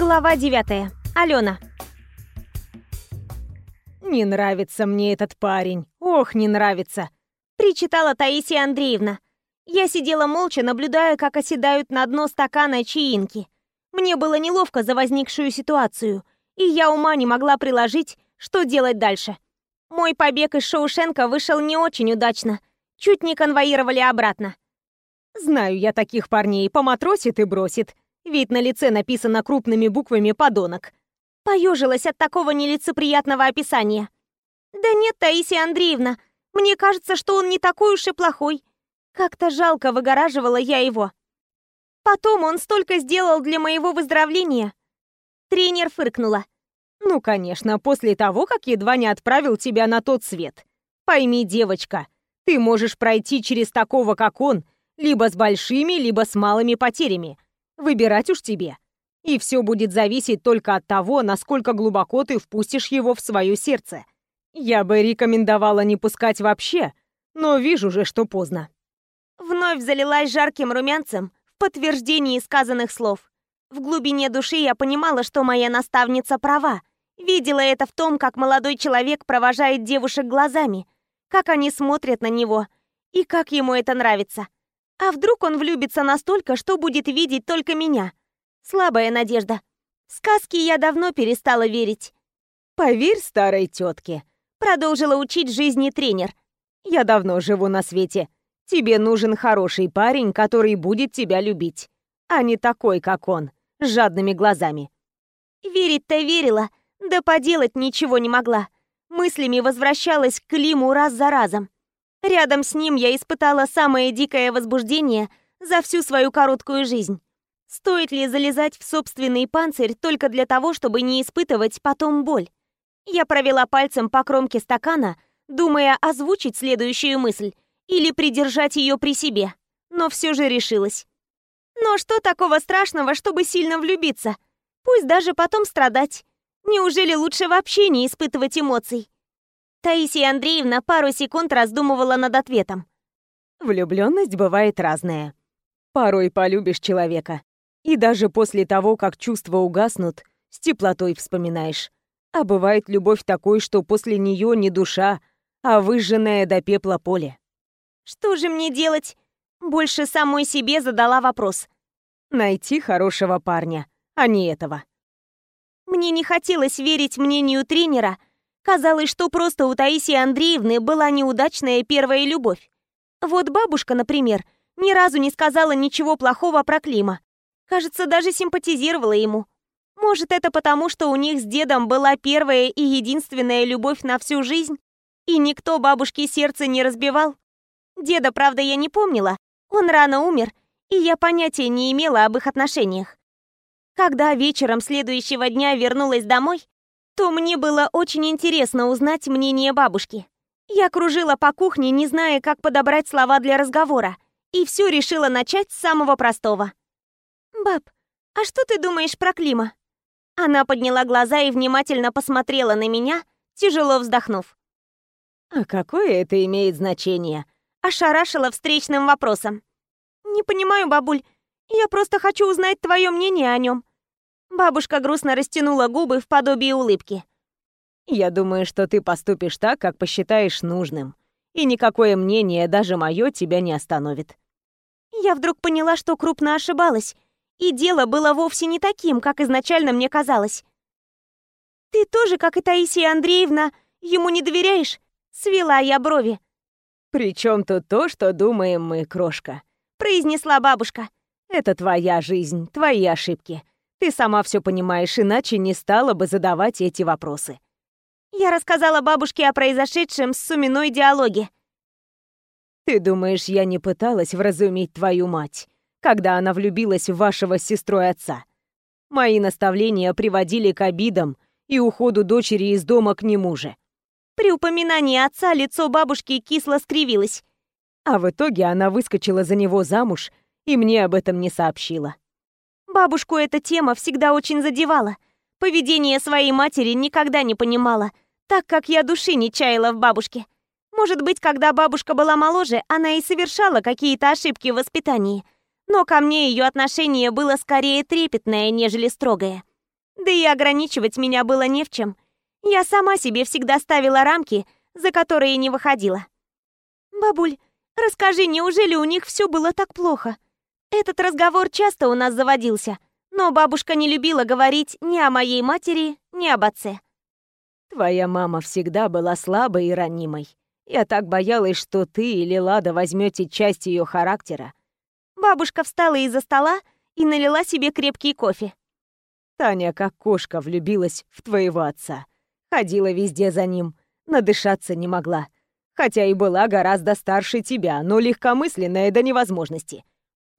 Глава 9. Алена. «Не нравится мне этот парень. Ох, не нравится!» Причитала Таисия Андреевна. Я сидела молча, наблюдая, как оседают на дно стакана чаинки. Мне было неловко за возникшую ситуацию, и я ума не могла приложить, что делать дальше. Мой побег из Шоушенка вышел не очень удачно. Чуть не конвоировали обратно. «Знаю я таких парней, поматросит и бросит. Вид на лице написано крупными буквами «подонок». Поежилась от такого нелицеприятного описания. «Да нет, Таисия Андреевна, мне кажется, что он не такой уж и плохой. Как-то жалко выгораживала я его. Потом он столько сделал для моего выздоровления». Тренер фыркнула. «Ну, конечно, после того, как едва не отправил тебя на тот свет. Пойми, девочка, ты можешь пройти через такого, как он, либо с большими, либо с малыми потерями. Выбирать уж тебе. И все будет зависеть только от того, насколько глубоко ты впустишь его в свое сердце. Я бы рекомендовала не пускать вообще, но вижу же, что поздно. Вновь залилась жарким румянцем в подтверждении сказанных слов. В глубине души я понимала, что моя наставница права. Видела это в том, как молодой человек провожает девушек глазами, как они смотрят на него и как ему это нравится. А вдруг он влюбится настолько, что будет видеть только меня? Слабая надежда. В сказки я давно перестала верить. «Поверь старой тетке», — продолжила учить жизни тренер. «Я давно живу на свете. Тебе нужен хороший парень, который будет тебя любить, а не такой, как он, с жадными глазами». Верить-то верила, да поделать ничего не могла. Мыслями возвращалась к Климу раз за разом. Рядом с ним я испытала самое дикое возбуждение за всю свою короткую жизнь. Стоит ли залезать в собственный панцирь только для того, чтобы не испытывать потом боль? Я провела пальцем по кромке стакана, думая озвучить следующую мысль или придержать ее при себе, но все же решилась. Но что такого страшного, чтобы сильно влюбиться? Пусть даже потом страдать. Неужели лучше вообще не испытывать эмоций? Таисия Андреевна пару секунд раздумывала над ответом. Влюбленность бывает разная. Порой полюбишь человека, и даже после того, как чувства угаснут, с теплотой вспоминаешь. А бывает любовь такой, что после нее не душа, а выжженное до пепла поле. Что же мне делать? Больше самой себе задала вопрос. Найти хорошего парня, а не этого. Мне не хотелось верить мнению тренера, Казалось, что просто у Таисии Андреевны была неудачная первая любовь. Вот бабушка, например, ни разу не сказала ничего плохого про Клима. Кажется, даже симпатизировала ему. Может, это потому, что у них с дедом была первая и единственная любовь на всю жизнь, и никто бабушке сердце не разбивал? Деда, правда, я не помнила. Он рано умер, и я понятия не имела об их отношениях. Когда вечером следующего дня вернулась домой, то мне было очень интересно узнать мнение бабушки. Я кружила по кухне, не зная, как подобрать слова для разговора, и все решила начать с самого простого. «Баб, а что ты думаешь про Клима?» Она подняла глаза и внимательно посмотрела на меня, тяжело вздохнув. «А какое это имеет значение?» Ошарашила встречным вопросом. «Не понимаю, бабуль. Я просто хочу узнать твое мнение о нем. Бабушка грустно растянула губы в подобии улыбки. «Я думаю, что ты поступишь так, как посчитаешь нужным, и никакое мнение, даже мое, тебя не остановит». Я вдруг поняла, что крупно ошибалась, и дело было вовсе не таким, как изначально мне казалось. «Ты тоже, как и Таисия Андреевна, ему не доверяешь?» — свела я брови. «При чем тут то, что думаем мы, крошка?» — произнесла бабушка. «Это твоя жизнь, твои ошибки. Ты сама все понимаешь, иначе не стала бы задавать эти вопросы. Я рассказала бабушке о произошедшем с Суминой диалоге. Ты думаешь, я не пыталась вразумить твою мать, когда она влюбилась в вашего с сестрой отца? Мои наставления приводили к обидам и уходу дочери из дома к нему же. При упоминании отца лицо бабушки кисло скривилось. А в итоге она выскочила за него замуж и мне об этом не сообщила. Бабушку эта тема всегда очень задевала. Поведение своей матери никогда не понимала, так как я души не чаяла в бабушке. Может быть, когда бабушка была моложе, она и совершала какие-то ошибки в воспитании. Но ко мне ее отношение было скорее трепетное, нежели строгое. Да и ограничивать меня было не в чем. Я сама себе всегда ставила рамки, за которые не выходила. «Бабуль, расскажи, неужели у них все было так плохо?» Этот разговор часто у нас заводился, но бабушка не любила говорить ни о моей матери, ни об отце. Твоя мама всегда была слабой и ранимой. Я так боялась, что ты или Лада возьмете часть ее характера. Бабушка встала из-за стола и налила себе крепкий кофе. Таня, как кошка, влюбилась в твоего отца. Ходила везде за ним, надышаться не могла. Хотя и была гораздо старше тебя, но легкомысленная до невозможности.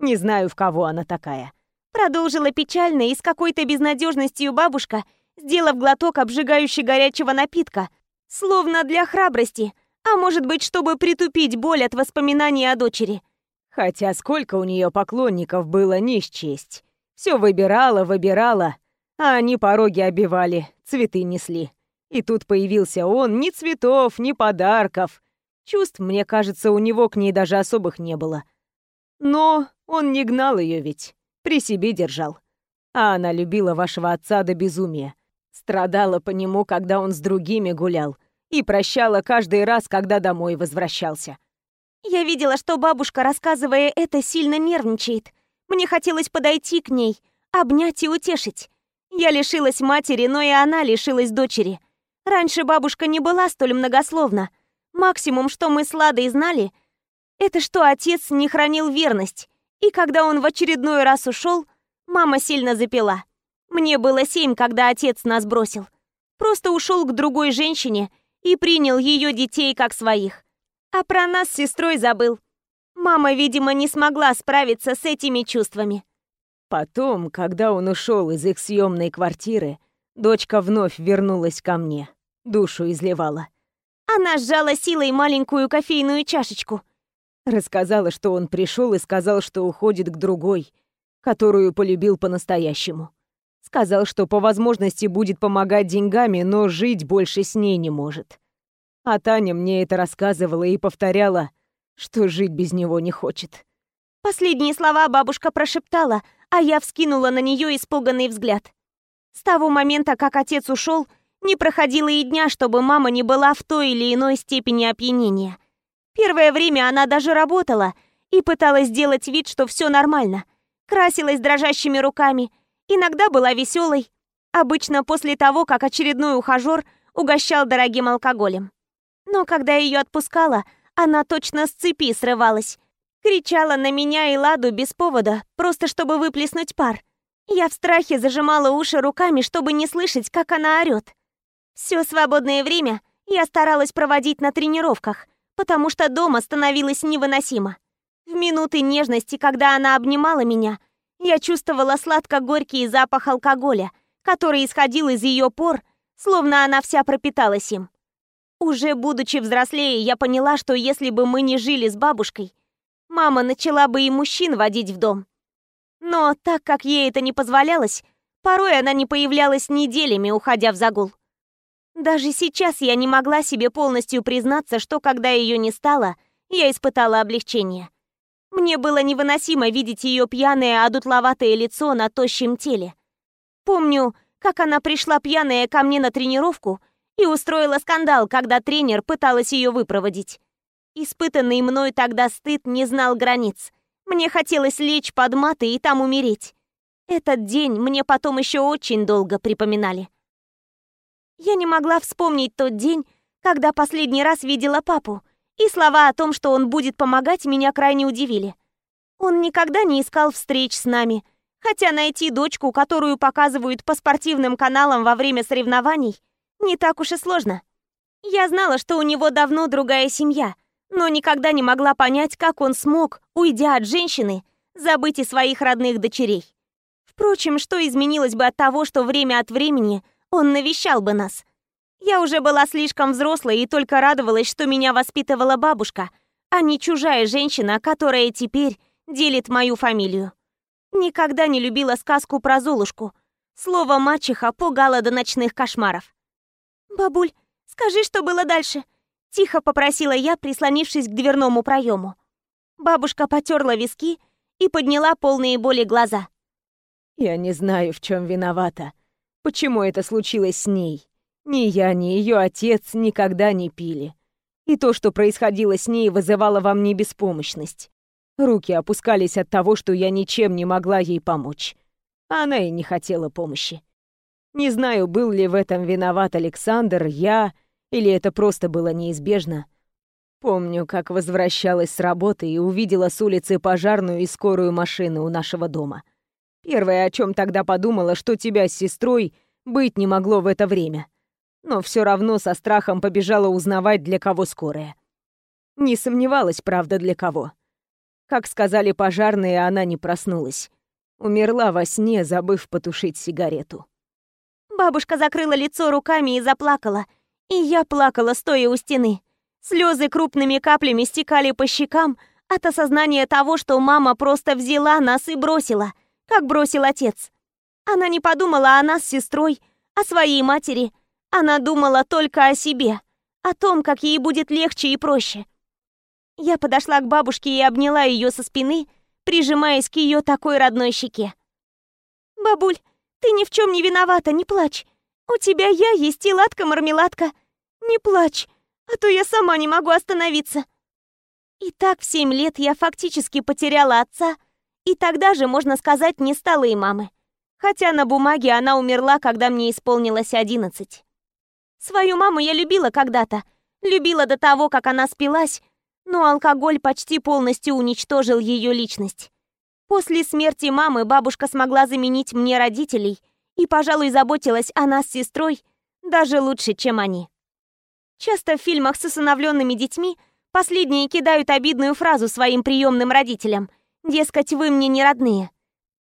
Не знаю, в кого она такая. Продолжила печально и с какой-то безнадежностью бабушка, сделав глоток обжигающего горячего напитка, словно для храбрости, а может быть, чтобы притупить боль от воспоминаний о дочери. Хотя сколько у нее поклонников было, не счесть. Все выбирала, выбирала, а они пороги обивали, цветы несли. И тут появился он, ни цветов, ни подарков. Чувств, мне кажется, у него к ней даже особых не было. Но он не гнал ее ведь, при себе держал. А она любила вашего отца до безумия. Страдала по нему, когда он с другими гулял, и прощала каждый раз, когда домой возвращался. Я видела, что бабушка, рассказывая это, сильно нервничает. Мне хотелось подойти к ней, обнять и утешить. Я лишилась матери, но и она лишилась дочери. Раньше бабушка не была столь многословна. Максимум, что мы с Ладой знали, это что отец не хранил верность. И когда он в очередной раз ушел, мама сильно запила. Мне было семь, когда отец нас бросил. Просто ушел к другой женщине и принял ее детей как своих. А про нас с сестрой забыл. Мама, видимо, не смогла справиться с этими чувствами. Потом, когда он ушел из их съемной квартиры, дочка вновь вернулась ко мне, душу изливала. Она сжала силой маленькую кофейную чашечку. Рассказала, что он пришел и сказал, что уходит к другой, которую полюбил по-настоящему. Сказал, что по возможности будет помогать деньгами, но жить больше с ней не может. А Таня мне это рассказывала и повторяла, что жить без него не хочет. Последние слова бабушка прошептала, а я вскинула на нее испуганный взгляд. С того момента, как отец ушел, не проходило и дня, чтобы мама не была в той или иной степени опьянения. Первое время она даже работала и пыталась сделать вид, что все нормально. Красилась дрожащими руками, иногда была веселой, обычно после того, как очередной ухажер угощал дорогим алкоголем. Но когда ее отпускала, она точно с цепи срывалась. Кричала на меня и Ладу без повода, просто чтобы выплеснуть пар. Я в страхе зажимала уши руками, чтобы не слышать, как она орёт. Все свободное время я старалась проводить на тренировках, потому что дома становилось невыносимо. В минуты нежности, когда она обнимала меня, я чувствовала сладко-горький запах алкоголя, который исходил из ее пор, словно она вся пропиталась им. Уже будучи взрослее, я поняла, что если бы мы не жили с бабушкой, мама начала бы и мужчин водить в дом. Но так как ей это не позволялось, порой она не появлялась неделями, уходя в загул. Даже сейчас я не могла себе полностью признаться, что когда ее не стало, я испытала облегчение. Мне было невыносимо видеть ее пьяное, одутловатое лицо на тощем теле. Помню, как она пришла пьяная ко мне на тренировку и устроила скандал, когда тренер пыталась ее выпроводить. Испытанный мной тогда стыд не знал границ. Мне хотелось лечь под маты и там умереть. Этот день мне потом еще очень долго припоминали. Я не могла вспомнить тот день, когда последний раз видела папу, и слова о том, что он будет помогать, меня крайне удивили. Он никогда не искал встреч с нами, хотя найти дочку, которую показывают по спортивным каналам во время соревнований, не так уж и сложно. Я знала, что у него давно другая семья, но никогда не могла понять, как он смог, уйдя от женщины, забыть и своих родных дочерей. Впрочем, что изменилось бы от того, что время от времени он навещал бы нас. Я уже была слишком взрослой и только радовалась, что меня воспитывала бабушка, а не чужая женщина, которая теперь делит мою фамилию. Никогда не любила сказку про Золушку. Слово «мачеха» пугало до ночных кошмаров. «Бабуль, скажи, что было дальше?» Тихо попросила я, прислонившись к дверному проему. Бабушка потерла виски и подняла полные боли глаза. «Я не знаю, в чем виновата. Почему это случилось с ней? Ни я, ни ее отец никогда не пили. И то, что происходило с ней, вызывало во мне беспомощность. Руки опускались от того, что я ничем не могла ей помочь. Она и не хотела помощи. Не знаю, был ли в этом виноват Александр, я, или это просто было неизбежно. Помню, как возвращалась с работы и увидела с улицы пожарную и скорую машину у нашего дома. Первое, о чем тогда подумала, что тебя с сестрой быть не могло в это время. Но все равно со страхом побежала узнавать, для кого скорая. Не сомневалась, правда, для кого. Как сказали пожарные, она не проснулась. Умерла во сне, забыв потушить сигарету. Бабушка закрыла лицо руками и заплакала. И я плакала, стоя у стены. Слезы крупными каплями стекали по щекам от осознания того, что мама просто взяла нас и бросила, как бросил отец. Она не подумала о нас с сестрой, о своей матери. Она думала только о себе, о том, как ей будет легче и проще. Я подошла к бабушке и обняла ее со спины, прижимаясь к ее такой родной щеке. «Бабуль, ты ни в чем не виновата, не плачь. У тебя я есть и ладка-мармеладка. Не плачь, а то я сама не могу остановиться». И так в семь лет я фактически потеряла отца, и тогда же, можно сказать, не стало и мамы. Хотя на бумаге она умерла, когда мне исполнилось одиннадцать. Свою маму я любила когда-то, любила до того, как она спилась, но алкоголь почти полностью уничтожил ее личность. После смерти мамы бабушка смогла заменить мне родителей и, пожалуй, заботилась о нас с сестрой даже лучше, чем они. Часто в фильмах с усыновленными детьми последние кидают обидную фразу своим приемным родителям, дескать, вы мне не родные.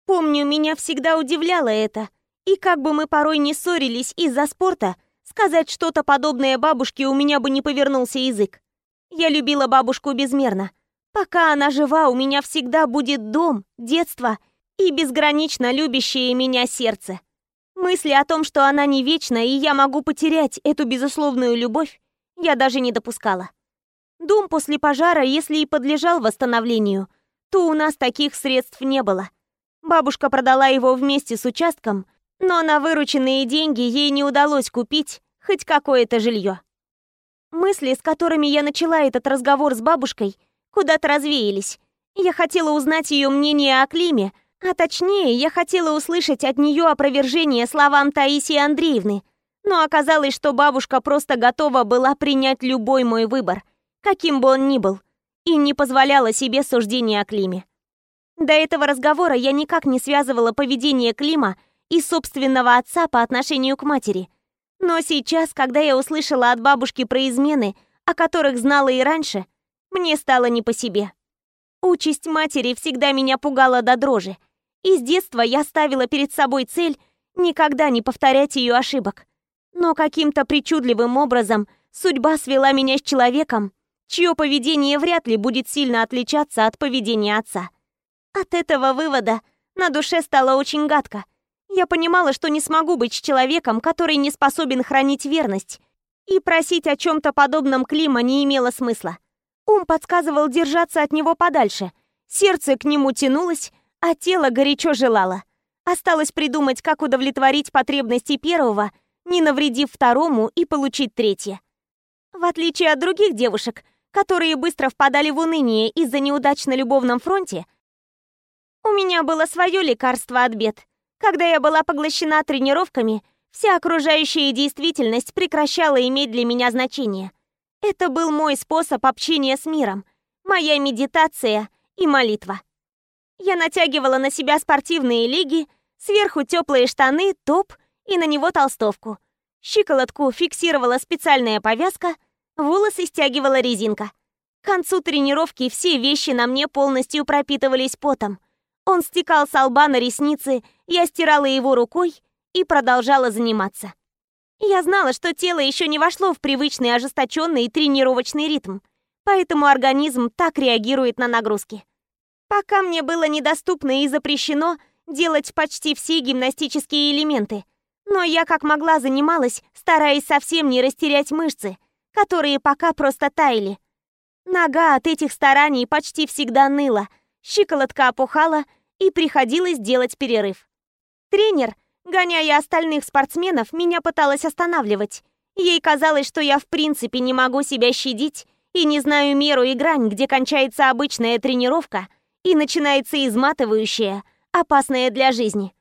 Помню, меня всегда удивляло это, и как бы мы порой не ссорились из-за спорта, сказать что-то подобное бабушке у меня бы не повернулся язык. Я любила бабушку безмерно. Пока она жива, у меня всегда будет дом, детство и безгранично любящее меня сердце. Мысли о том, что она не вечна, и я могу потерять эту безусловную любовь, я даже не допускала. Дом после пожара, если и подлежал восстановлению, то у нас таких средств не было. Бабушка продала его вместе с участком, но на вырученные деньги ей не удалось купить хоть какое-то жилье. Мысли, с которыми я начала этот разговор с бабушкой, куда-то развеялись. Я хотела узнать ее мнение о Климе, а точнее, я хотела услышать от нее опровержение словам Таисии Андреевны. Но оказалось, что бабушка просто готова была принять любой мой выбор, каким бы он ни был, и не позволяла себе суждения о Климе. До этого разговора я никак не связывала поведение Клима и собственного отца по отношению к матери – но сейчас, когда я услышала от бабушки про измены, о которых знала и раньше, мне стало не по себе. Участь матери всегда меня пугала до дрожи, и с детства я ставила перед собой цель никогда не повторять ее ошибок. Но каким-то причудливым образом судьба свела меня с человеком, чье поведение вряд ли будет сильно отличаться от поведения отца. От этого вывода на душе стало очень гадко, я понимала, что не смогу быть с человеком, который не способен хранить верность. И просить о чем-то подобном Клима не имело смысла. Ум подсказывал держаться от него подальше. Сердце к нему тянулось, а тело горячо желало. Осталось придумать, как удовлетворить потребности первого, не навредив второму и получить третье. В отличие от других девушек, которые быстро впадали в уныние из-за неудач на любовном фронте, у меня было свое лекарство от бед — когда я была поглощена тренировками, вся окружающая действительность прекращала иметь для меня значение. Это был мой способ общения с миром, моя медитация и молитва. Я натягивала на себя спортивные лиги, сверху теплые штаны, топ и на него толстовку. Щиколотку фиксировала специальная повязка, волосы стягивала резинка. К концу тренировки все вещи на мне полностью пропитывались потом. Он стекал с лба на ресницы, я стирала его рукой и продолжала заниматься. Я знала, что тело еще не вошло в привычный ожесточенный тренировочный ритм, поэтому организм так реагирует на нагрузки. Пока мне было недоступно и запрещено делать почти все гимнастические элементы, но я как могла занималась, стараясь совсем не растерять мышцы, которые пока просто таяли. Нога от этих стараний почти всегда ныла, щиколотка опухала и приходилось делать перерыв. Тренер, Гоняя остальных спортсменов, меня пыталась останавливать. Ей казалось, что я в принципе не могу себя щадить и не знаю меру и грань, где кончается обычная тренировка и начинается изматывающая, опасная для жизни.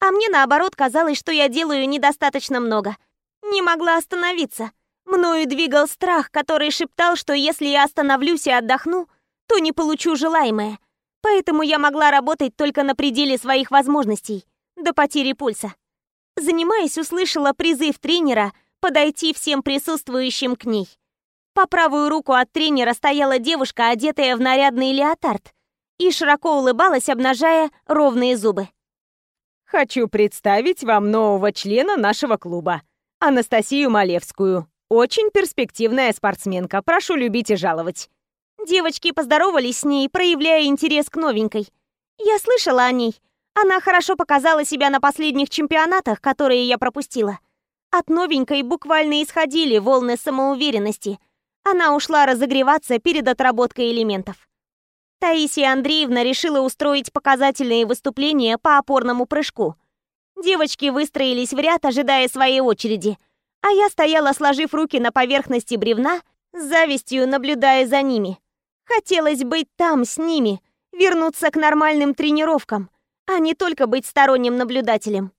А мне наоборот казалось, что я делаю недостаточно много. Не могла остановиться. Мною двигал страх, который шептал, что если я остановлюсь и отдохну, то не получу желаемое. Поэтому я могла работать только на пределе своих возможностей, до потери пульса. Занимаясь, услышала призыв тренера подойти всем присутствующим к ней. По правую руку от тренера стояла девушка, одетая в нарядный леотард, и широко улыбалась, обнажая ровные зубы. «Хочу представить вам нового члена нашего клуба, Анастасию Малевскую. Очень перспективная спортсменка, прошу любить и жаловать». Девочки поздоровались с ней, проявляя интерес к новенькой. Я слышала о ней. Она хорошо показала себя на последних чемпионатах, которые я пропустила. От новенькой буквально исходили волны самоуверенности. Она ушла разогреваться перед отработкой элементов. Таисия Андреевна решила устроить показательные выступления по опорному прыжку. Девочки выстроились в ряд, ожидая своей очереди, а я стояла, сложив руки на поверхности бревна, с завистью наблюдая за ними. Хотелось быть там, с ними, вернуться к нормальным тренировкам, а не только быть сторонним наблюдателем.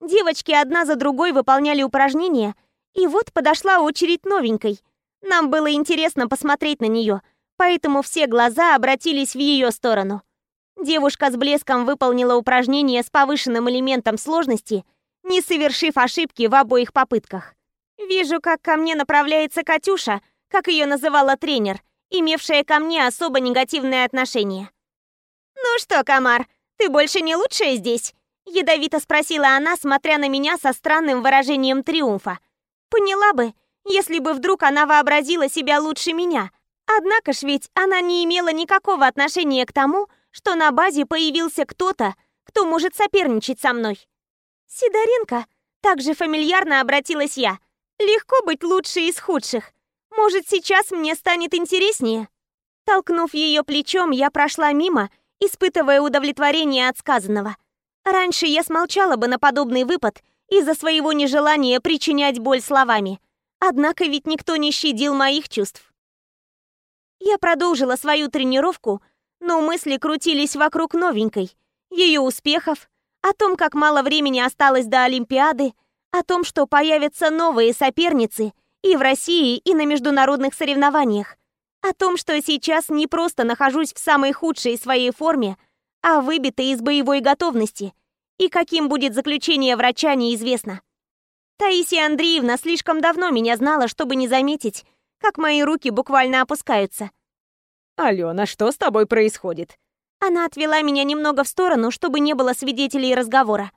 Девочки одна за другой выполняли упражнения, и вот подошла очередь новенькой. Нам было интересно посмотреть на нее — поэтому все глаза обратились в ее сторону. Девушка с блеском выполнила упражнение с повышенным элементом сложности, не совершив ошибки в обоих попытках. Вижу, как ко мне направляется Катюша, как ее называла тренер, имевшая ко мне особо негативное отношение. «Ну что, Комар, ты больше не лучшая здесь?» Ядовито спросила она, смотря на меня со странным выражением триумфа. Поняла бы, если бы вдруг она вообразила себя лучше меня, Однако ж ведь она не имела никакого отношения к тому, что на базе появился кто-то, кто может соперничать со мной. Сидоренко, также фамильярно обратилась я. Легко быть лучшей из худших. Может, сейчас мне станет интереснее? Толкнув ее плечом, я прошла мимо, испытывая удовлетворение от сказанного. Раньше я смолчала бы на подобный выпад из-за своего нежелания причинять боль словами. Однако ведь никто не щадил моих чувств. Я продолжила свою тренировку, но мысли крутились вокруг новенькой, ее успехов, о том, как мало времени осталось до Олимпиады, о том, что появятся новые соперницы и в России, и на международных соревнованиях, о том, что сейчас не просто нахожусь в самой худшей своей форме, а выбитой из боевой готовности, и каким будет заключение врача, неизвестно. Таисия Андреевна слишком давно меня знала, чтобы не заметить, как мои руки буквально опускаются. «Алена, что с тобой происходит?» Она отвела меня немного в сторону, чтобы не было свидетелей разговора.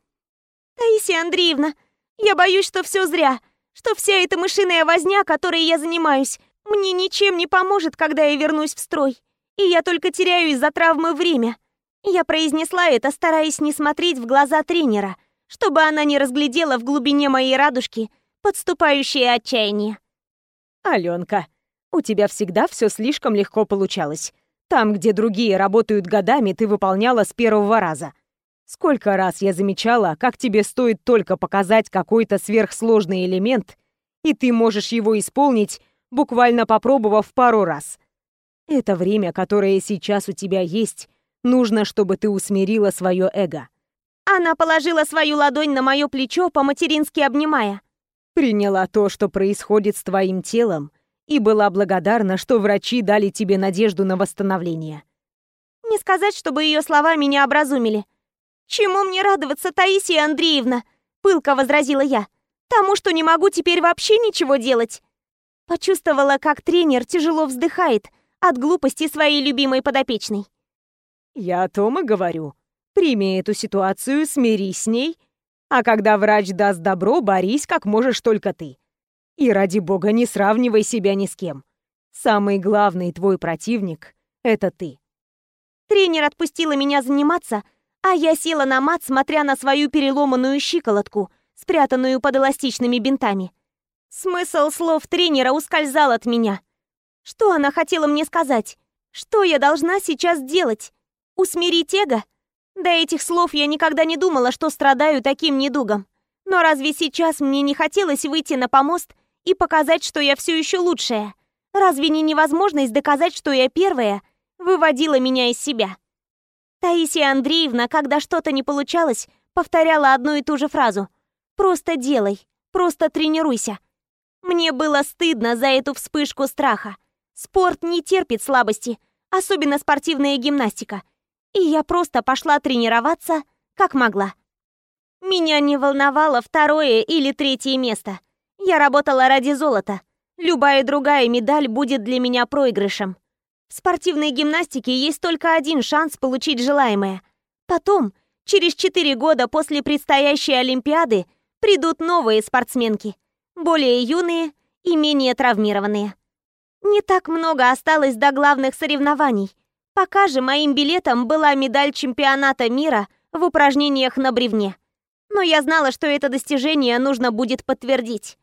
«Таисия Андреевна, я боюсь, что все зря, что вся эта мышиная возня, которой я занимаюсь, мне ничем не поможет, когда я вернусь в строй, и я только теряю из-за травмы время». Я произнесла это, стараясь не смотреть в глаза тренера, чтобы она не разглядела в глубине моей радужки подступающее отчаяние. «Аленка, у тебя всегда все слишком легко получалось. Там, где другие работают годами, ты выполняла с первого раза. Сколько раз я замечала, как тебе стоит только показать какой-то сверхсложный элемент, и ты можешь его исполнить, буквально попробовав пару раз. Это время, которое сейчас у тебя есть, нужно, чтобы ты усмирила свое эго. Она положила свою ладонь на мое плечо, по-матерински обнимая. Приняла то, что происходит с твоим телом, и была благодарна, что врачи дали тебе надежду на восстановление. Не сказать, чтобы ее слова меня образумили. «Чему мне радоваться, Таисия Андреевна?» — пылко возразила я. «Тому, что не могу теперь вообще ничего делать». Почувствовала, как тренер тяжело вздыхает от глупости своей любимой подопечной. «Я о том и говорю. Прими эту ситуацию, смирись с ней а когда врач даст добро, борись как можешь только ты. И ради бога не сравнивай себя ни с кем. Самый главный твой противник — это ты. Тренер отпустила меня заниматься, а я села на мат, смотря на свою переломанную щиколотку, спрятанную под эластичными бинтами. Смысл слов тренера ускользал от меня. Что она хотела мне сказать? Что я должна сейчас делать? Усмирить эго? До этих слов я никогда не думала, что страдаю таким недугом. Но разве сейчас мне не хотелось выйти на помост и показать, что я все еще лучшая? Разве не невозможность доказать, что я первая, выводила меня из себя? Таисия Андреевна, когда что-то не получалось, повторяла одну и ту же фразу. «Просто делай, просто тренируйся». Мне было стыдно за эту вспышку страха. Спорт не терпит слабости, особенно спортивная гимнастика. И я просто пошла тренироваться, как могла. Меня не волновало второе или третье место. Я работала ради золота. Любая другая медаль будет для меня проигрышем. В спортивной гимнастике есть только один шанс получить желаемое. Потом, через 4 года после предстоящей Олимпиады, придут новые спортсменки, более юные и менее травмированные. Не так много осталось до главных соревнований. Пока же моим билетом была медаль чемпионата мира в упражнениях на бревне. Но я знала, что это достижение нужно будет подтвердить.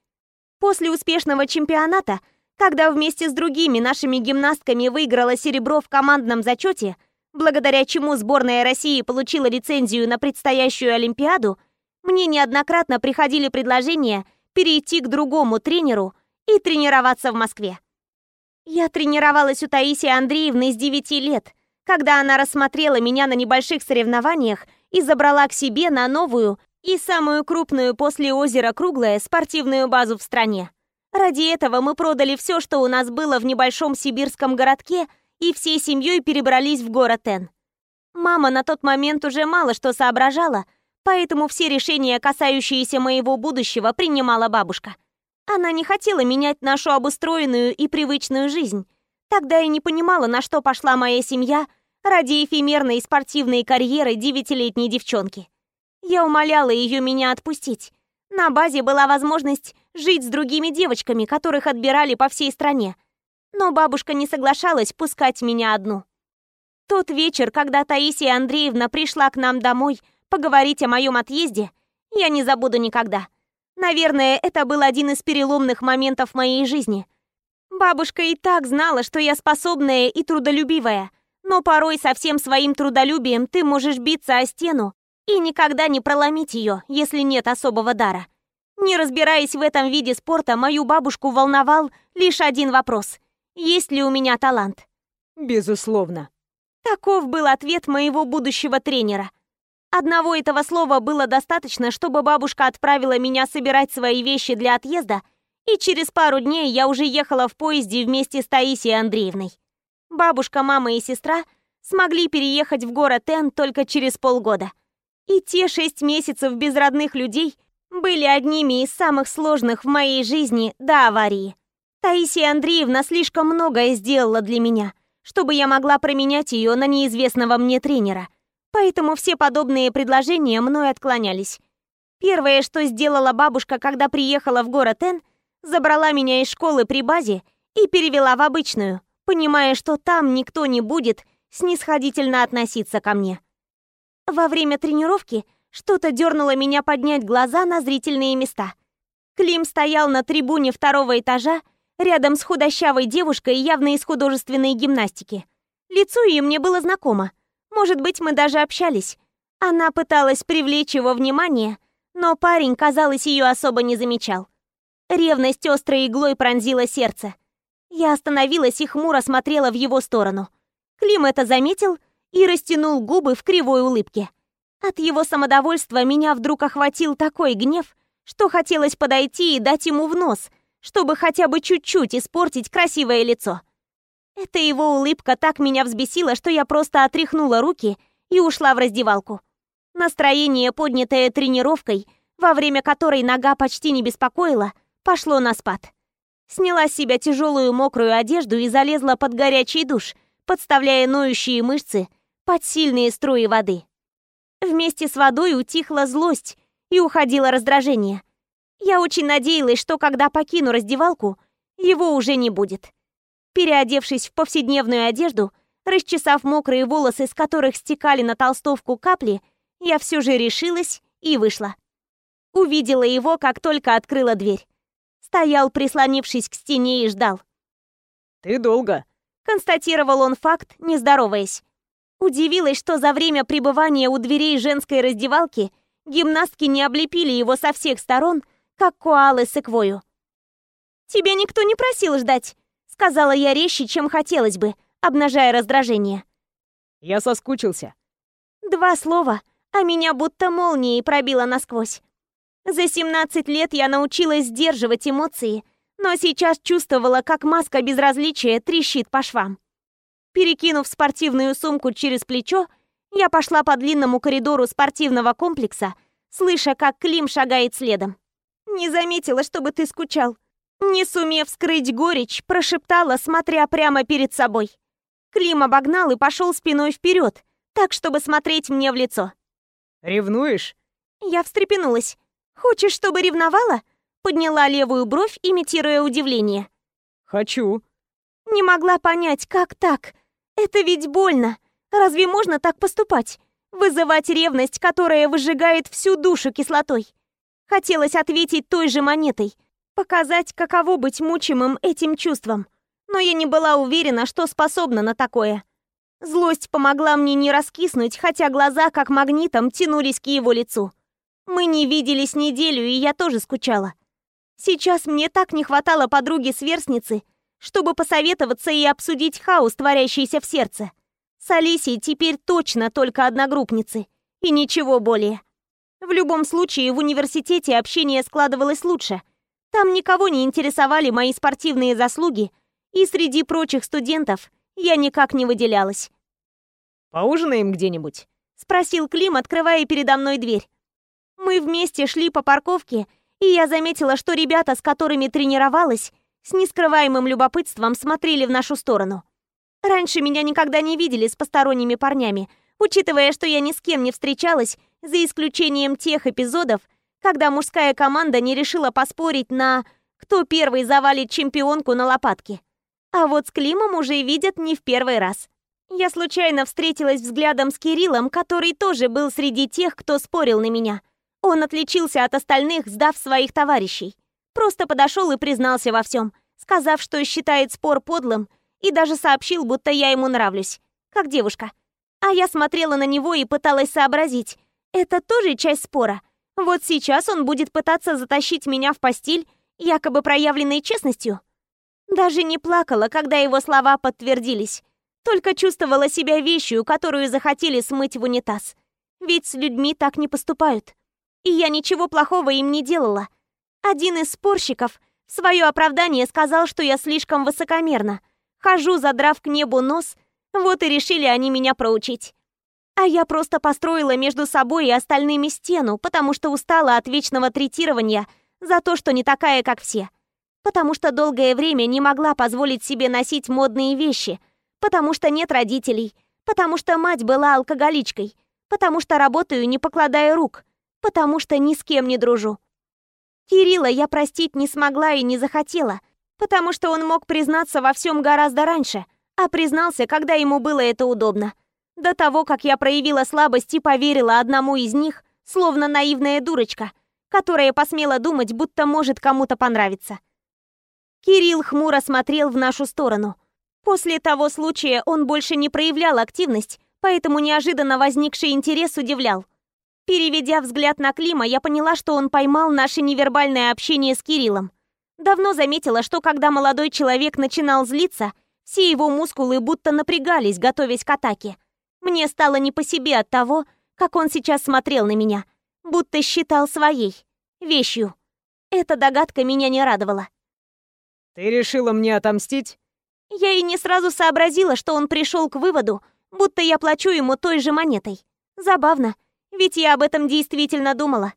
После успешного чемпионата, когда вместе с другими нашими гимнастками выиграла серебро в командном зачете, благодаря чему сборная России получила лицензию на предстоящую Олимпиаду, мне неоднократно приходили предложения перейти к другому тренеру и тренироваться в Москве. Я тренировалась у Таисии Андреевны с 9 лет, когда она рассмотрела меня на небольших соревнованиях и забрала к себе на новую и самую крупную после озера Круглое спортивную базу в стране. Ради этого мы продали все, что у нас было в небольшом сибирском городке, и всей семьей перебрались в город Н. Мама на тот момент уже мало что соображала, поэтому все решения, касающиеся моего будущего, принимала бабушка. Она не хотела менять нашу обустроенную и привычную жизнь. Тогда я не понимала, на что пошла моя семья ради эфемерной спортивной карьеры девятилетней девчонки. Я умоляла ее меня отпустить. На базе была возможность жить с другими девочками, которых отбирали по всей стране. Но бабушка не соглашалась пускать меня одну. Тот вечер, когда Таисия Андреевна пришла к нам домой поговорить о моем отъезде, я не забуду никогда. Наверное, это был один из переломных моментов моей жизни. Бабушка и так знала, что я способная и трудолюбивая, но порой со всем своим трудолюбием ты можешь биться о стену и никогда не проломить ее, если нет особого дара. Не разбираясь в этом виде спорта, мою бабушку волновал лишь один вопрос. Есть ли у меня талант? Безусловно. Таков был ответ моего будущего тренера. Одного этого слова было достаточно, чтобы бабушка отправила меня собирать свои вещи для отъезда, и через пару дней я уже ехала в поезде вместе с Таисией Андреевной. Бабушка, мама и сестра смогли переехать в город Н только через полгода. И те шесть месяцев без родных людей были одними из самых сложных в моей жизни до аварии. Таисия Андреевна слишком многое сделала для меня, чтобы я могла променять ее на неизвестного мне тренера. Поэтому все подобные предложения мной отклонялись. Первое, что сделала бабушка, когда приехала в город Н, забрала меня из школы при базе и перевела в обычную, понимая, что там никто не будет снисходительно относиться ко мне. Во время тренировки что-то дернуло меня поднять глаза на зрительные места. Клим стоял на трибуне второго этажа, рядом с худощавой девушкой, явно из художественной гимнастики. Лицо ее мне было знакомо. Может быть, мы даже общались. Она пыталась привлечь его внимание, но парень, казалось, ее особо не замечал. Ревность острой иглой пронзила сердце. Я остановилась и хмуро смотрела в его сторону. Клим это заметил и растянул губы в кривой улыбке. От его самодовольства меня вдруг охватил такой гнев, что хотелось подойти и дать ему в нос, чтобы хотя бы чуть-чуть испортить красивое лицо. Эта его улыбка так меня взбесила, что я просто отряхнула руки и ушла в раздевалку. Настроение, поднятое тренировкой, во время которой нога почти не беспокоила, пошло на спад. Сняла с себя тяжелую мокрую одежду и залезла под горячий душ, подставляя ноющие мышцы под сильные струи воды. Вместе с водой утихла злость и уходило раздражение. Я очень надеялась, что когда покину раздевалку, его уже не будет. Переодевшись в повседневную одежду, расчесав мокрые волосы, с которых стекали на толстовку капли, я все же решилась и вышла. Увидела его, как только открыла дверь. Стоял, прислонившись к стене, и ждал. «Ты долго», — констатировал он факт, не здороваясь. Удивилась, что за время пребывания у дверей женской раздевалки гимнастки не облепили его со всех сторон, как коалы секвою. «Тебя никто не просил ждать», — сказала я резче, чем хотелось бы, обнажая раздражение. «Я соскучился». Два слова, а меня будто молнией пробило насквозь. За 17 лет я научилась сдерживать эмоции, но сейчас чувствовала, как маска безразличия трещит по швам. Перекинув спортивную сумку через плечо, я пошла по длинному коридору спортивного комплекса, слыша, как Клим шагает следом. «Не заметила, чтобы ты скучал», не сумев скрыть горечь, прошептала, смотря прямо перед собой. Клим обогнал и пошел спиной вперед, так, чтобы смотреть мне в лицо. «Ревнуешь?» Я встрепенулась. «Хочешь, чтобы ревновала?» Подняла левую бровь, имитируя удивление. «Хочу». Не могла понять, как так. Это ведь больно. Разве можно так поступать? Вызывать ревность, которая выжигает всю душу кислотой. Хотелось ответить той же монетой — Показать, каково быть мучимым этим чувством. Но я не была уверена, что способна на такое. Злость помогла мне не раскиснуть, хотя глаза, как магнитом, тянулись к его лицу. Мы не виделись неделю, и я тоже скучала. Сейчас мне так не хватало подруги-сверстницы, чтобы посоветоваться и обсудить хаос, творящийся в сердце. С Алисией теперь точно только одногруппницы, и ничего более. В любом случае, в университете общение складывалось лучше, там никого не интересовали мои спортивные заслуги, и среди прочих студентов я никак не выделялась. «Поужинаем где-нибудь?» — спросил Клим, открывая передо мной дверь. Мы вместе шли по парковке, и я заметила, что ребята, с которыми тренировалась, с нескрываемым любопытством смотрели в нашу сторону. Раньше меня никогда не видели с посторонними парнями, учитывая, что я ни с кем не встречалась, за исключением тех эпизодов, когда мужская команда не решила поспорить на кто первый завалит чемпионку на лопатки. А вот с Климом уже видят не в первый раз. Я случайно встретилась взглядом с Кириллом, который тоже был среди тех, кто спорил на меня. Он отличился от остальных, сдав своих товарищей. Просто подошел и признался во всем, сказав, что считает спор подлым, и даже сообщил, будто я ему нравлюсь, как девушка. А я смотрела на него и пыталась сообразить, это тоже часть спора вот сейчас он будет пытаться затащить меня в постель, якобы проявленной честностью. Даже не плакала, когда его слова подтвердились. Только чувствовала себя вещью, которую захотели смыть в унитаз. Ведь с людьми так не поступают. И я ничего плохого им не делала. Один из спорщиков в свое оправдание сказал, что я слишком высокомерна. Хожу, задрав к небу нос, вот и решили они меня проучить. А я просто построила между собой и остальными стену, потому что устала от вечного третирования за то, что не такая, как все. Потому что долгое время не могла позволить себе носить модные вещи, потому что нет родителей, потому что мать была алкоголичкой, потому что работаю, не покладая рук, потому что ни с кем не дружу. Кирилла я простить не смогла и не захотела, потому что он мог признаться во всем гораздо раньше, а признался, когда ему было это удобно. До того, как я проявила слабость и поверила одному из них, словно наивная дурочка, которая посмела думать, будто может кому-то понравиться. Кирилл хмуро смотрел в нашу сторону. После того случая он больше не проявлял активность, поэтому неожиданно возникший интерес удивлял. Переведя взгляд на Клима, я поняла, что он поймал наше невербальное общение с Кириллом. Давно заметила, что когда молодой человек начинал злиться, все его мускулы будто напрягались, готовясь к атаке. Мне стало не по себе от того, как он сейчас смотрел на меня, будто считал своей, вещью. Эта догадка меня не радовала. «Ты решила мне отомстить?» Я и не сразу сообразила, что он пришел к выводу, будто я плачу ему той же монетой. Забавно, ведь я об этом действительно думала.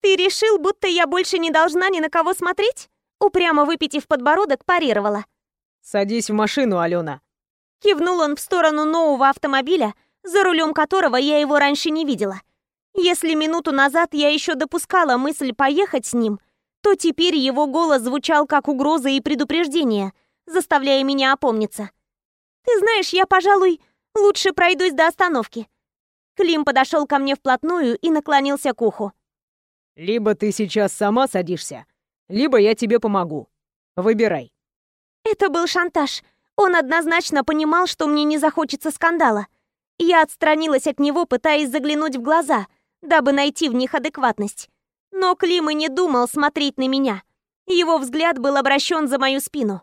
«Ты решил, будто я больше не должна ни на кого смотреть?» Упрямо выпитив подбородок, парировала. «Садись в машину, Алена. Кивнул он в сторону нового автомобиля, за рулем которого я его раньше не видела. Если минуту назад я еще допускала мысль поехать с ним, то теперь его голос звучал как угроза и предупреждение, заставляя меня опомниться. «Ты знаешь, я, пожалуй, лучше пройдусь до остановки». Клим подошел ко мне вплотную и наклонился к уху. «Либо ты сейчас сама садишься, либо я тебе помогу. Выбирай». Это был шантаж — он однозначно понимал, что мне не захочется скандала. Я отстранилась от него, пытаясь заглянуть в глаза, дабы найти в них адекватность. Но Клим и не думал смотреть на меня. Его взгляд был обращен за мою спину.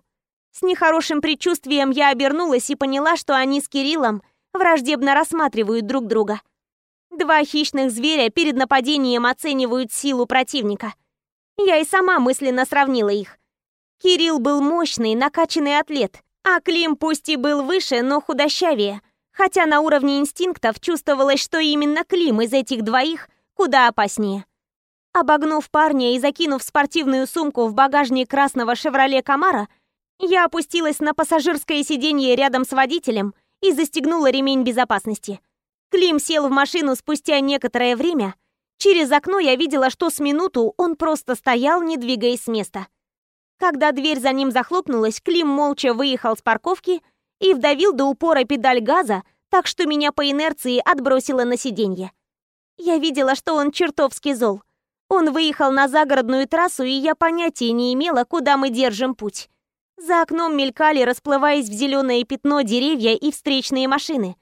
С нехорошим предчувствием я обернулась и поняла, что они с Кириллом враждебно рассматривают друг друга. Два хищных зверя перед нападением оценивают силу противника. Я и сама мысленно сравнила их. Кирилл был мощный, накачанный атлет, а Клим пусть и был выше, но худощавее, хотя на уровне инстинктов чувствовалось, что именно Клим из этих двоих куда опаснее. Обогнув парня и закинув спортивную сумку в багажник красного «Шевроле Камара», я опустилась на пассажирское сиденье рядом с водителем и застегнула ремень безопасности. Клим сел в машину спустя некоторое время. Через окно я видела, что с минуту он просто стоял, не двигаясь с места. Когда дверь за ним захлопнулась, Клим молча выехал с парковки и вдавил до упора педаль газа, так что меня по инерции отбросило на сиденье. Я видела, что он чертовски зол. Он выехал на загородную трассу, и я понятия не имела, куда мы держим путь. За окном мелькали, расплываясь в зеленое пятно, деревья и встречные машины.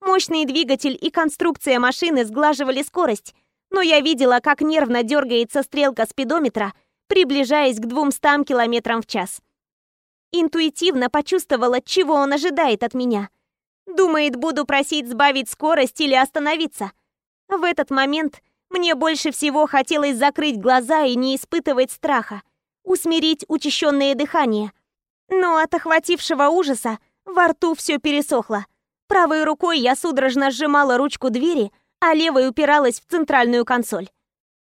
Мощный двигатель и конструкция машины сглаживали скорость, но я видела, как нервно дергается стрелка спидометра, приближаясь к 200 километрам в час. Интуитивно почувствовала, чего он ожидает от меня. Думает, буду просить сбавить скорость или остановиться. В этот момент мне больше всего хотелось закрыть глаза и не испытывать страха, усмирить учащенное дыхание — но от охватившего ужаса во рту все пересохло. Правой рукой я судорожно сжимала ручку двери, а левой упиралась в центральную консоль.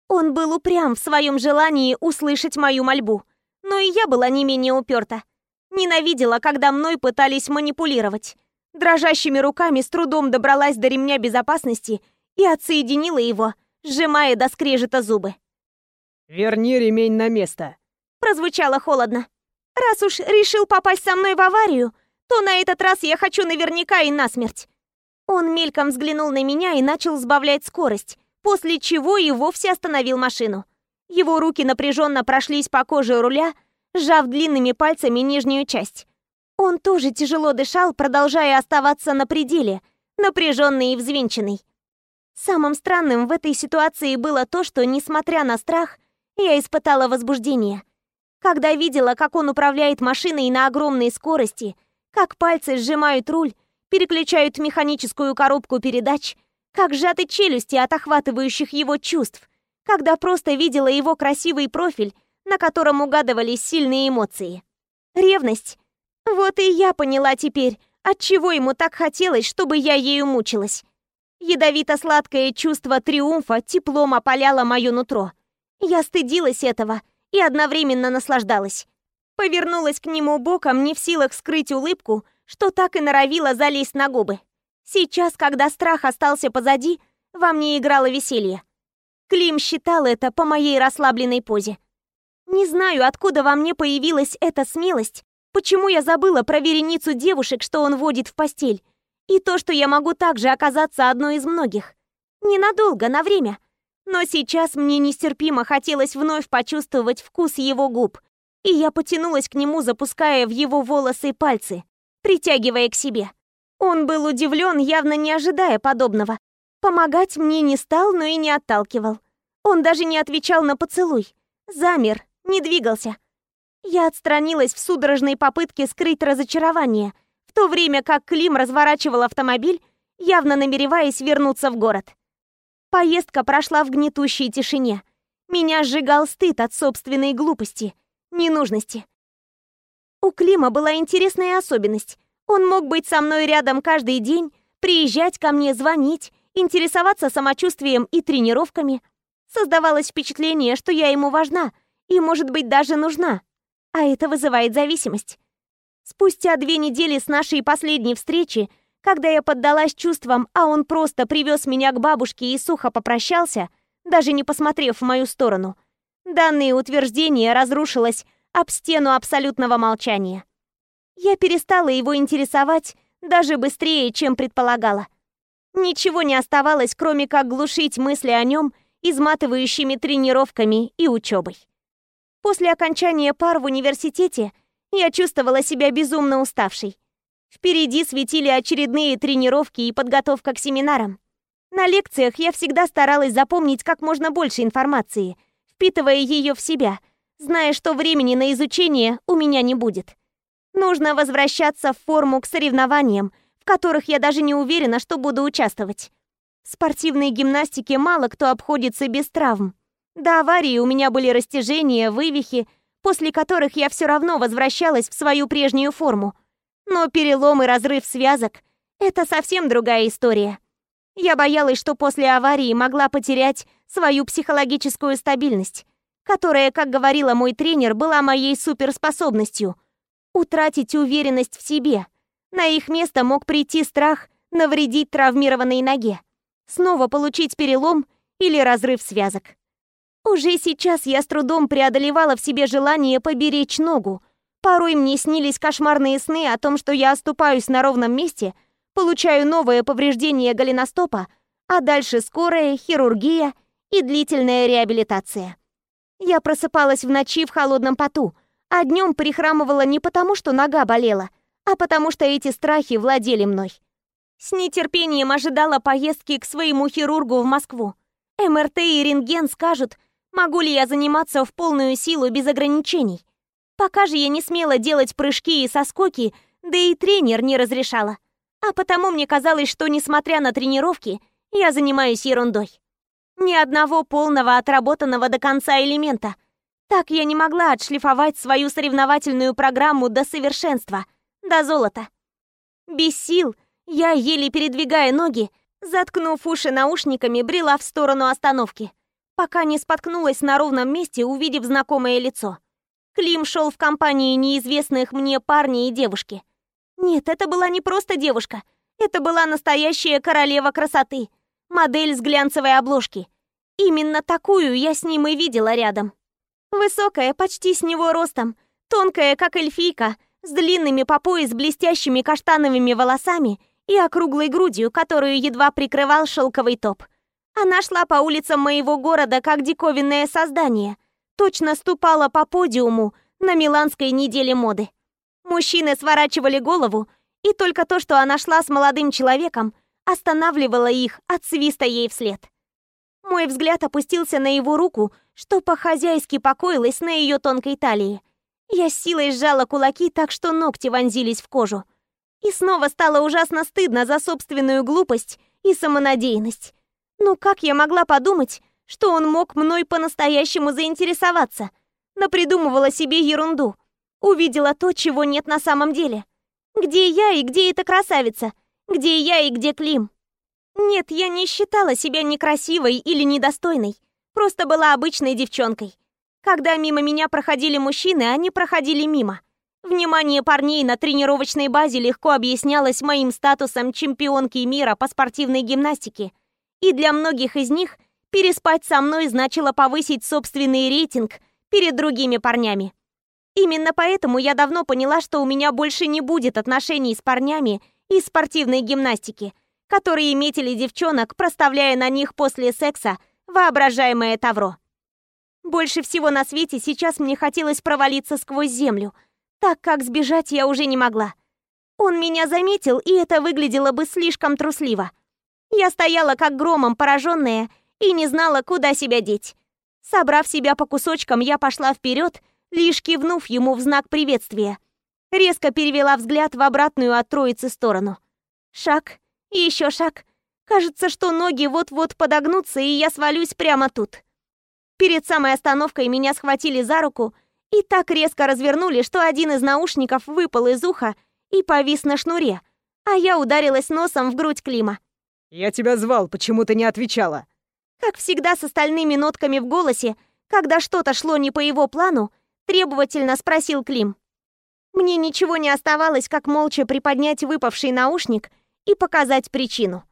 Он был упрям в своем желании услышать мою мольбу, но и я была не менее уперта. Ненавидела, когда мной пытались манипулировать. Дрожащими руками с трудом добралась до ремня безопасности и отсоединила его, сжимая до скрежета зубы. «Верни ремень на место», прозвучало холодно. Раз уж решил попасть со мной в аварию, то на этот раз я хочу наверняка и насмерть. Он мельком взглянул на меня и начал сбавлять скорость, после чего и вовсе остановил машину. Его руки напряженно прошлись по коже руля, сжав длинными пальцами нижнюю часть. Он тоже тяжело дышал, продолжая оставаться на пределе, напряженный и взвинченный. Самым странным в этой ситуации было то, что, несмотря на страх, я испытала возбуждение — когда видела, как он управляет машиной на огромной скорости, как пальцы сжимают руль, переключают механическую коробку передач, как сжаты челюсти от охватывающих его чувств, когда просто видела его красивый профиль, на котором угадывались сильные эмоции. Ревность. Вот и я поняла теперь, отчего ему так хотелось, чтобы я ею мучилась. Ядовито-сладкое чувство триумфа теплом опаляло мое нутро. Я стыдилась этого — и одновременно наслаждалась. Повернулась к нему боком, не в силах скрыть улыбку, что так и норовила залезть на губы. Сейчас, когда страх остался позади, во мне играло веселье. Клим считал это по моей расслабленной позе. Не знаю, откуда во мне появилась эта смелость, почему я забыла про вереницу девушек, что он водит в постель, и то, что я могу также оказаться одной из многих. Ненадолго, на время. Но сейчас мне нестерпимо хотелось вновь почувствовать вкус его губ, и я потянулась к нему, запуская в его волосы пальцы, притягивая к себе. Он был удивлен, явно не ожидая подобного. Помогать мне не стал, но и не отталкивал. Он даже не отвечал на поцелуй. Замер, не двигался. Я отстранилась в судорожной попытке скрыть разочарование, в то время как Клим разворачивал автомобиль, явно намереваясь вернуться в город. Поездка прошла в гнетущей тишине. Меня сжигал стыд от собственной глупости, ненужности. У Клима была интересная особенность. Он мог быть со мной рядом каждый день, приезжать ко мне, звонить, интересоваться самочувствием и тренировками. Создавалось впечатление, что я ему важна и, может быть, даже нужна. А это вызывает зависимость. Спустя две недели с нашей последней встречи когда я поддалась чувствам, а он просто привез меня к бабушке и сухо попрощался, даже не посмотрев в мою сторону, данное утверждение разрушилось об стену абсолютного молчания. Я перестала его интересовать даже быстрее, чем предполагала. Ничего не оставалось, кроме как глушить мысли о нем изматывающими тренировками и учебой. После окончания пар в университете я чувствовала себя безумно уставшей. Впереди светили очередные тренировки и подготовка к семинарам. На лекциях я всегда старалась запомнить как можно больше информации, впитывая ее в себя, зная, что времени на изучение у меня не будет. Нужно возвращаться в форму к соревнованиям, в которых я даже не уверена, что буду участвовать. В спортивной гимнастике мало кто обходится без травм. До аварии у меня были растяжения, вывихи, после которых я все равно возвращалась в свою прежнюю форму. Но перелом и разрыв связок – это совсем другая история. Я боялась, что после аварии могла потерять свою психологическую стабильность, которая, как говорила мой тренер, была моей суперспособностью. Утратить уверенность в себе. На их место мог прийти страх навредить травмированной ноге. Снова получить перелом или разрыв связок. Уже сейчас я с трудом преодолевала в себе желание поберечь ногу. Порой мне снились кошмарные сны о том, что я оступаюсь на ровном месте, получаю новое повреждение голеностопа, а дальше скорая, хирургия и длительная реабилитация. Я просыпалась в ночи в холодном поту, а днем прихрамывала не потому, что нога болела, а потому что эти страхи владели мной. С нетерпением ожидала поездки к своему хирургу в Москву. МРТ и рентген скажут, Могу ли я заниматься в полную силу без ограничений? Пока же я не смела делать прыжки и соскоки, да и тренер не разрешала. А потому мне казалось, что, несмотря на тренировки, я занимаюсь ерундой. Ни одного полного отработанного до конца элемента. Так я не могла отшлифовать свою соревновательную программу до совершенства, до золота. Без сил, я, еле передвигая ноги, заткнув уши наушниками, брела в сторону остановки пока не споткнулась на ровном месте, увидев знакомое лицо. Клим шел в компании неизвестных мне парня и девушки. Нет, это была не просто девушка. Это была настоящая королева красоты. Модель с глянцевой обложки. Именно такую я с ним и видела рядом. Высокая, почти с него ростом, тонкая, как эльфийка, с длинными по пояс блестящими каштановыми волосами и округлой грудью, которую едва прикрывал шелковый топ. Она шла по улицам моего города как диковинное создание. Точно ступала по подиуму на миланской неделе моды. Мужчины сворачивали голову, и только то, что она шла с молодым человеком, останавливало их от свиста ей вслед. Мой взгляд опустился на его руку, что по-хозяйски покоилась на ее тонкой талии. Я с силой сжала кулаки так, что ногти вонзились в кожу. И снова стало ужасно стыдно за собственную глупость и самонадеянность. Ну как я могла подумать, что он мог мной по-настоящему заинтересоваться? Напридумывала себе ерунду. Увидела то, чего нет на самом деле. Где я и где эта красавица? Где я и где Клим? Нет, я не считала себя некрасивой или недостойной. Просто была обычной девчонкой. Когда мимо меня проходили мужчины, они проходили мимо. Внимание парней на тренировочной базе легко объяснялось моим статусом чемпионки мира по спортивной гимнастике – и для многих из них переспать со мной значило повысить собственный рейтинг перед другими парнями. Именно поэтому я давно поняла, что у меня больше не будет отношений с парнями из спортивной гимнастики, которые метили девчонок, проставляя на них после секса воображаемое тавро. Больше всего на свете сейчас мне хотелось провалиться сквозь землю, так как сбежать я уже не могла. Он меня заметил, и это выглядело бы слишком трусливо. Я стояла как громом пораженная и не знала, куда себя деть. Собрав себя по кусочкам, я пошла вперед, лишь кивнув ему в знак приветствия. Резко перевела взгляд в обратную от троицы сторону. Шаг, еще шаг. Кажется, что ноги вот-вот подогнутся, и я свалюсь прямо тут. Перед самой остановкой меня схватили за руку и так резко развернули, что один из наушников выпал из уха и повис на шнуре, а я ударилась носом в грудь Клима. «Я тебя звал, почему ты не отвечала?» Как всегда с остальными нотками в голосе, когда что-то шло не по его плану, требовательно спросил Клим. Мне ничего не оставалось, как молча приподнять выпавший наушник и показать причину.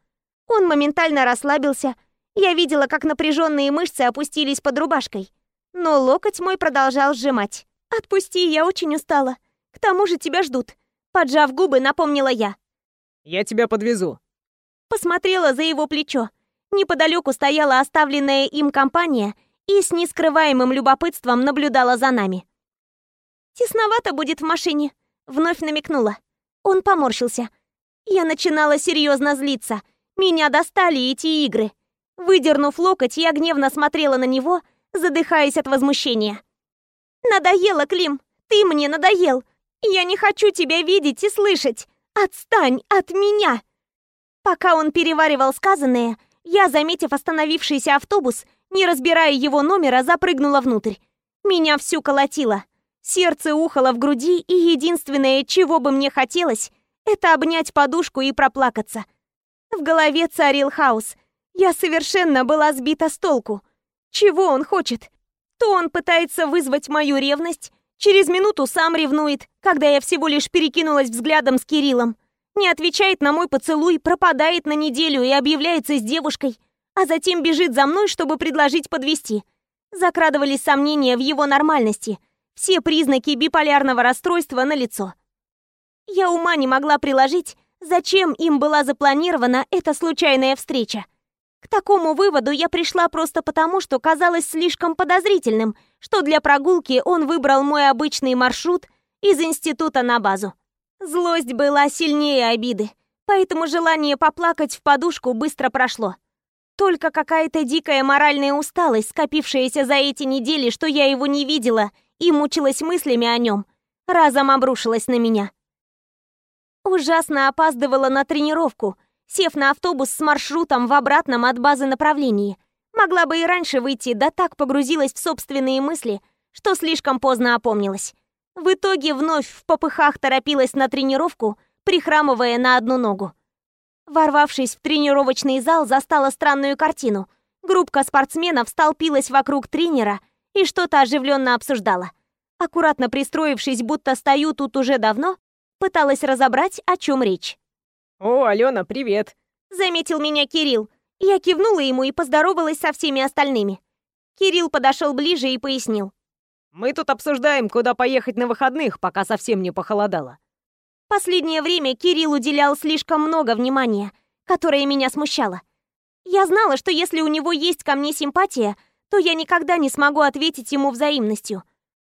Он моментально расслабился. Я видела, как напряженные мышцы опустились под рубашкой. Но локоть мой продолжал сжимать. «Отпусти, я очень устала. К тому же тебя ждут». Поджав губы, напомнила я. «Я тебя подвезу», посмотрела за его плечо. Неподалеку стояла оставленная им компания и с нескрываемым любопытством наблюдала за нами. «Тесновато будет в машине», — вновь намекнула. Он поморщился. Я начинала серьезно злиться. Меня достали эти игры. Выдернув локоть, я гневно смотрела на него, задыхаясь от возмущения. «Надоело, Клим! Ты мне надоел! Я не хочу тебя видеть и слышать! Отстань от меня!» Пока он переваривал сказанное, я, заметив остановившийся автобус, не разбирая его номера, запрыгнула внутрь. Меня всю колотило. Сердце ухало в груди, и единственное, чего бы мне хотелось, это обнять подушку и проплакаться. В голове царил хаос. Я совершенно была сбита с толку. Чего он хочет? То он пытается вызвать мою ревность, через минуту сам ревнует, когда я всего лишь перекинулась взглядом с Кириллом. Не отвечает на мой поцелуй, пропадает на неделю и объявляется с девушкой, а затем бежит за мной, чтобы предложить подвести. Закрадывались сомнения в его нормальности. Все признаки биполярного расстройства на лицо. Я ума не могла приложить, зачем им была запланирована эта случайная встреча. К такому выводу я пришла просто потому, что казалось слишком подозрительным, что для прогулки он выбрал мой обычный маршрут из института на базу. Злость была сильнее обиды, поэтому желание поплакать в подушку быстро прошло. Только какая-то дикая моральная усталость, скопившаяся за эти недели, что я его не видела и мучилась мыслями о нем, разом обрушилась на меня. Ужасно опаздывала на тренировку, сев на автобус с маршрутом в обратном от базы направлении. Могла бы и раньше выйти, да так погрузилась в собственные мысли, что слишком поздно опомнилась. В итоге вновь в попыхах торопилась на тренировку, прихрамывая на одну ногу. Ворвавшись в тренировочный зал, застала странную картину. Группка спортсменов столпилась вокруг тренера и что-то оживленно обсуждала. Аккуратно пристроившись, будто стою тут уже давно, пыталась разобрать, о чем речь. «О, Алена, привет!» Заметил меня Кирилл. Я кивнула ему и поздоровалась со всеми остальными. Кирилл подошел ближе и пояснил. «Мы тут обсуждаем, куда поехать на выходных, пока совсем не похолодало». Последнее время Кирилл уделял слишком много внимания, которое меня смущало. Я знала, что если у него есть ко мне симпатия, то я никогда не смогу ответить ему взаимностью.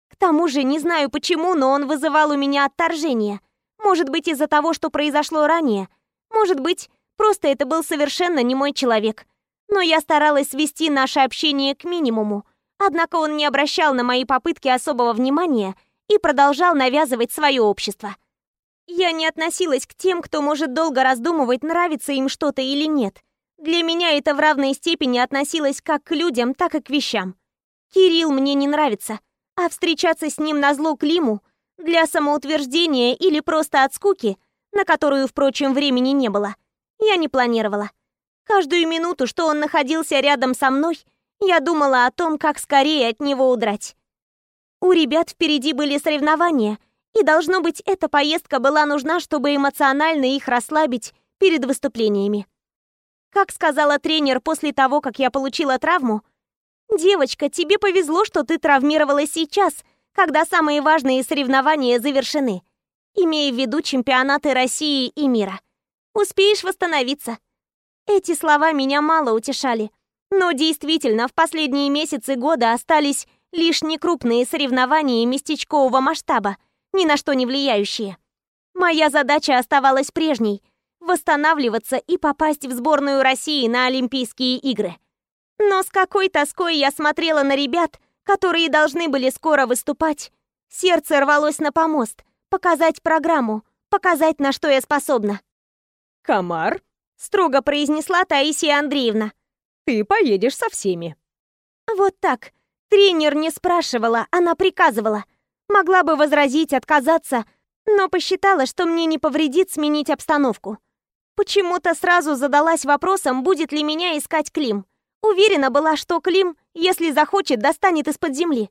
К тому же, не знаю почему, но он вызывал у меня отторжение — может быть, из-за того, что произошло ранее. Может быть, просто это был совершенно не мой человек. Но я старалась свести наше общение к минимуму. Однако он не обращал на мои попытки особого внимания и продолжал навязывать свое общество. Я не относилась к тем, кто может долго раздумывать, нравится им что-то или нет. Для меня это в равной степени относилось как к людям, так и к вещам. Кирилл мне не нравится, а встречаться с ним на зло Климу для самоутверждения или просто от скуки, на которую, впрочем, времени не было, я не планировала. Каждую минуту, что он находился рядом со мной, я думала о том, как скорее от него удрать. У ребят впереди были соревнования, и, должно быть, эта поездка была нужна, чтобы эмоционально их расслабить перед выступлениями. Как сказала тренер после того, как я получила травму, «Девочка, тебе повезло, что ты травмировалась сейчас, когда самые важные соревнования завершены, имея в виду чемпионаты России и мира. Успеешь восстановиться. Эти слова меня мало утешали. Но действительно, в последние месяцы года остались лишь некрупные соревнования местечкового масштаба, ни на что не влияющие. Моя задача оставалась прежней — восстанавливаться и попасть в сборную России на Олимпийские игры. Но с какой тоской я смотрела на ребят — которые должны были скоро выступать. Сердце рвалось на помост, показать программу, показать, на что я способна. «Комар?» — строго произнесла Таисия Андреевна. «Ты поедешь со всеми». Вот так. Тренер не спрашивала, она приказывала. Могла бы возразить, отказаться, но посчитала, что мне не повредит сменить обстановку. Почему-то сразу задалась вопросом, будет ли меня искать Клим. Уверена была, что Клим, если захочет, достанет из-под земли.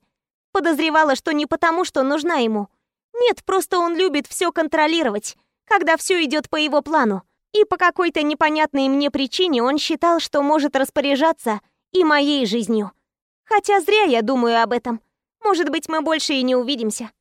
Подозревала, что не потому, что нужна ему. Нет, просто он любит все контролировать, когда все идет по его плану. И по какой-то непонятной мне причине он считал, что может распоряжаться и моей жизнью. Хотя зря я думаю об этом. Может быть, мы больше и не увидимся.